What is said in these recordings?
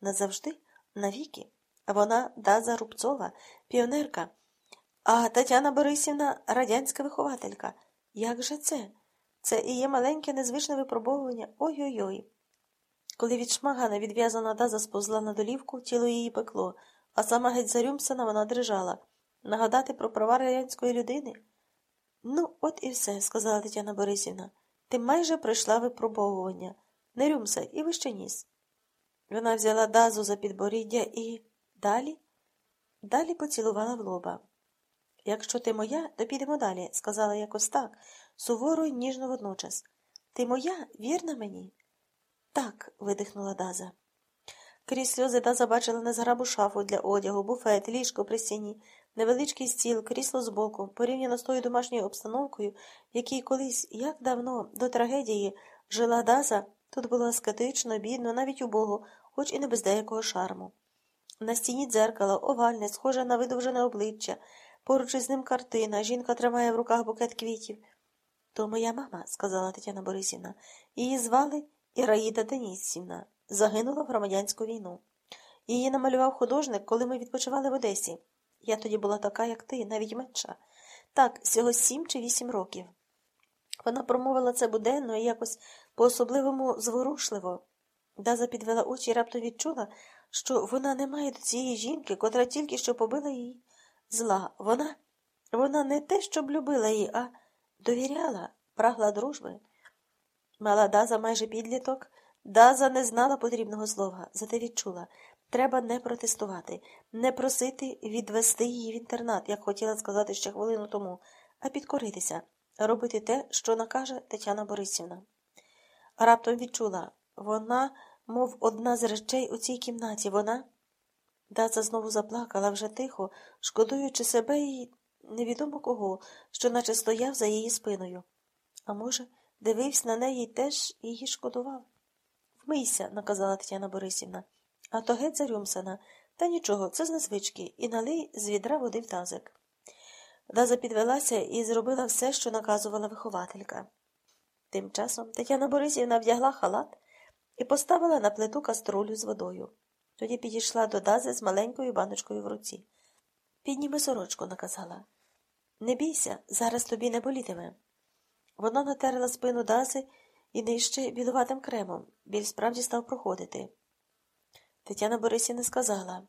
Назавжди, навіки. Вона Даза Рубцова, піонерка, а Тетяна Борисівна радянська вихователька. Як же це? Це і є маленьке незвичне випробовування. Ой-ой-ой. Коли від шмагана відв'язана Даза сповзла на долівку, тіло її пекло, а сама геть зарюмсана вона дрижала. Нагадати про права радянської людини? Ну, от і все, сказала Тетяна Борисівна. Ти майже пройшла випробовування. Не рюмся і вище ніс. Вона взяла дазу за підборіддя і далі? Далі поцілувала в лоба. Якщо ти моя, то підемо далі, сказала якось так, суворо й ніжно водночас. Ти моя, вірна мені? Так, видихнула Даза. Крізь сльози Даза бачила незграбу шафу для одягу, буфет, ліжко при стіні, невеличкий стіл, крісло збоку, порівняно з тою домашньою обстановкою, в якій колись, як давно, до трагедії, жила Даза, тут було аскетично, бідно, навіть убого, хоч і не без деякого шарму. На стіні дзеркало, овальне, схоже на видовжене обличчя, поруч із ним картина, жінка тримає в руках букет квітів. То моя мама, сказала Тетяна Борисівна, її звали Іраїда Денісівна, загинула в громадянську війну. Її намалював художник, коли ми відпочивали в Одесі. Я тоді була така, як ти, навіть менша. Так, всього сім чи вісім років. Вона промовила це буденно і якось по-особливому зворушливо. Даза підвела очі і раптом відчула, що вона не має до цієї жінки, котра тільки що побила її зла. Вона вона не те, щоб любила її, а довіряла, прагла дружби. Мала Даза майже підліток. Даза не знала потрібного слова, зате відчула. Треба не протестувати, не просити відвести її в інтернат, як хотіла сказати ще хвилину тому, а підкоритися, робити те, що накаже Тетяна Борисівна. Раптом відчула вона, мов одна з речей у цій кімнаті, вона. Даза знову заплакала вже тихо, шкодуючи себе і невідомо кого, що наче стояв за її спиною. А може, дивився на неї теж її шкодував. Вмийся, наказала Тетяна Борисівна, а то геть зарюмсана. Та нічого, це з незвички, і налий з відра води в тазик. Даза підвелася і зробила все, що наказувала вихователька. Тим часом Тетяна Борисівна вдягла халат і поставила на плиту каструлю з водою. Тоді підійшла до Дази з маленькою баночкою в руці. Підніми сорочку, наказала. Не бійся, зараз тобі не болітиме. Вона натерла спину Дази і нижче білуватим кремом. Біль справді став проходити. Тетяна Борисівна сказала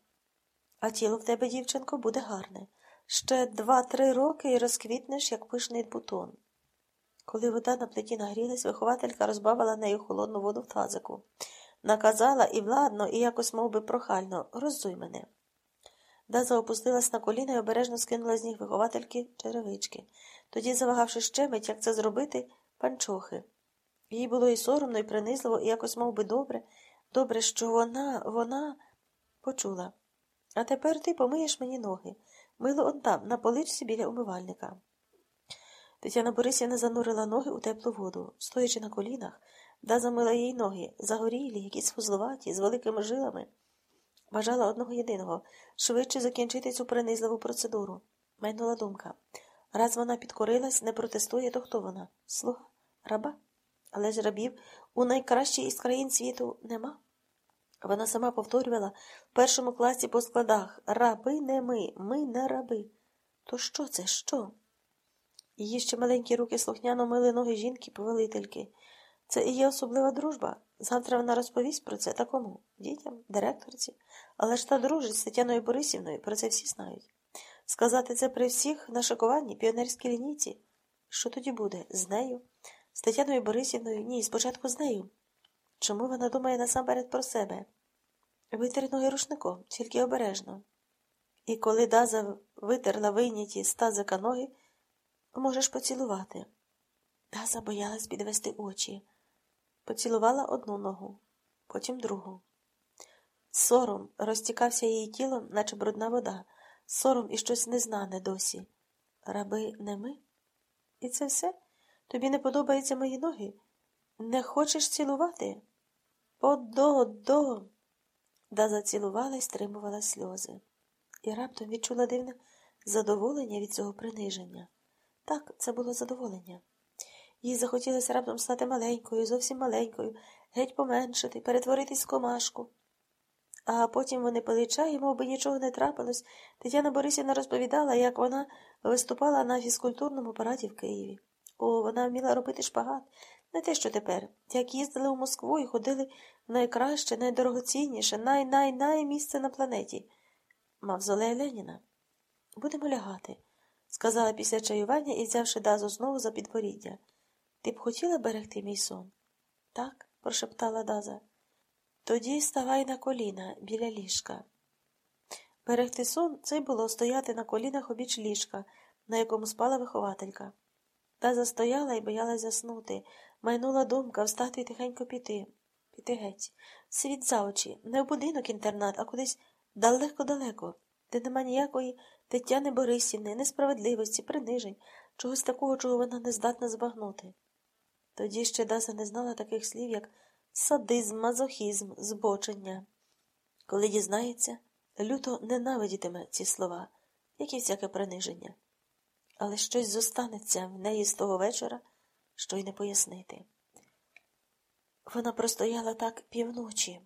а тіло в тебе, дівчинко, буде гарне. Ще два-три роки і розквітнеш, як пишний бутон. Коли вода на плиті нагрілась, вихователька розбавила нею холодну воду в тазику. Наказала і владно, і якось мов би, прохально роззуй мене. Даза опустилась на коліна і обережно скинула з ніг виховательки черевички. Тоді, завагавши ще мить, як це зробити, панчохи. Їй було і соромно, і принизливо, і якось мов би, добре, добре, що вона, вона почула. А тепер ти помиєш мені ноги. Мило он там, на поличці біля умивальника. Тетяна Борисівна занурила ноги у теплу воду, стоячи на колінах, да замила їй ноги, загорілі, якісь вузловаті, з великими жилами. Бажала одного єдиного швидше закінчити цю принизливу процедуру. Майнула думка. Раз вона підкорилась, не протестує, то хто вона? Слуга? Раба? Але ж рабів у найкращій із країн світу нема. Вона сама повторювала в першому класі по складах Раби не ми, ми не раби. То що це? Що? Її ще маленькі руки слухняно мили ноги жінки, повелительки. Це і є особлива дружба. Завтра вона розповість про це такому дітям, директорці. Але ж та дружить з Тетяною Борисівною, про це всі знають. Сказати це при всіх на шокуванні, піонерській лінійці. Що тоді буде? З нею? З Тетяною Борисівною? Ні, спочатку з нею. Чому вона думає насамперед про себе? Витер ноги рушником, тільки обережно. І коли Даза витерла вийняті з тазика ноги, можеш поцілувати. Даза боялась підвести очі. Поцілувала одну ногу, потім другу. Сором розтікався її тілом, наче брудна вода, сором і щось незнане досі. Раби не ми? І це все? Тобі не подобаються мої ноги? Не хочеш цілувати? Подо-до. Да зацілувала й стримувала сльози. І раптом відчула дивне задоволення від цього приниження. Так, це було задоволення. Їй захотілося раптом стати маленькою, зовсім маленькою, геть поменшити, перетворитись в комашку. А потім вони пили чай, мов би нічого не трапилось. Тетяна Борисівна розповідала, як вона виступала на фізкультурному параді в Києві. О, вона вміла робити шпагат. Не те, що тепер. Як їздили у Москву і ходили в найкраще, найдорогоцінніше, най-най-най місце на планеті. Мавзолея Леніна. Будемо лягати, сказала після чаювання і, взявши дазу знову за підборіддя. Ти б хотіла берегти мій сон? Так, прошептала Даза. Тоді ставай на коліна біля ліжка. Берегти сон це було стояти на колінах обіч ліжка, на якому спала вихователька. Даза стояла і боялась заснути, майнула думка встати і тихенько піти. Піти геть. Світ за очі, не в будинок інтернат, а кудись далеко-далеко, де нема ніякої Тетяни Борисівни, несправедливості, принижень, чогось такого, чого вона не здатна збагнути. Тоді ще Даза не знала таких слів, як садизм, мазохізм, збочення. Коли дізнається, люто ненавидітиме ці слова, як і всяке приниження. Але щось зостанеться в неї з того вечора, що й не пояснити. Вона простояла так півночі.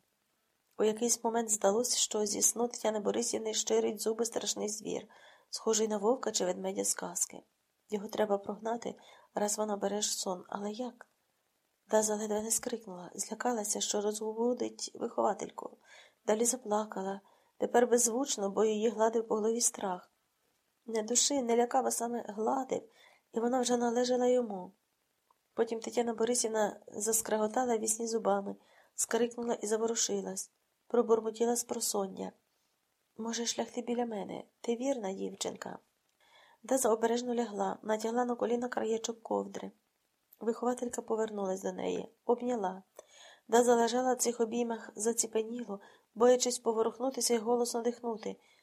У якийсь момент здалося, що зі сну Тетяни Борисівни щирить зуби страшний звір, схожий на вовка чи ведмедя з казки. Його треба прогнати, раз вона бере сон. Але як? Даза ледве не скрикнула, злякалася, що розгубудить виховательку. Далі заплакала, тепер беззвучно, бо її гладив по голові страх. Не души, не лякав, саме гладив, і вона вже належала йому. Потім Тетяна Борисівна заскреготала вісні зубами, скрикнула і заворушилась, пробурмотіла спросоння. Можеш лягти біля мене, ти вірна, дівчинка. Деза обережно лягла, натягла на коліна краєчок ковдри. Вихователька повернулась до неї, обняла. Даза лежала в цих обіймах заціпеніло, боячись поворухнутися і голосно дихнути.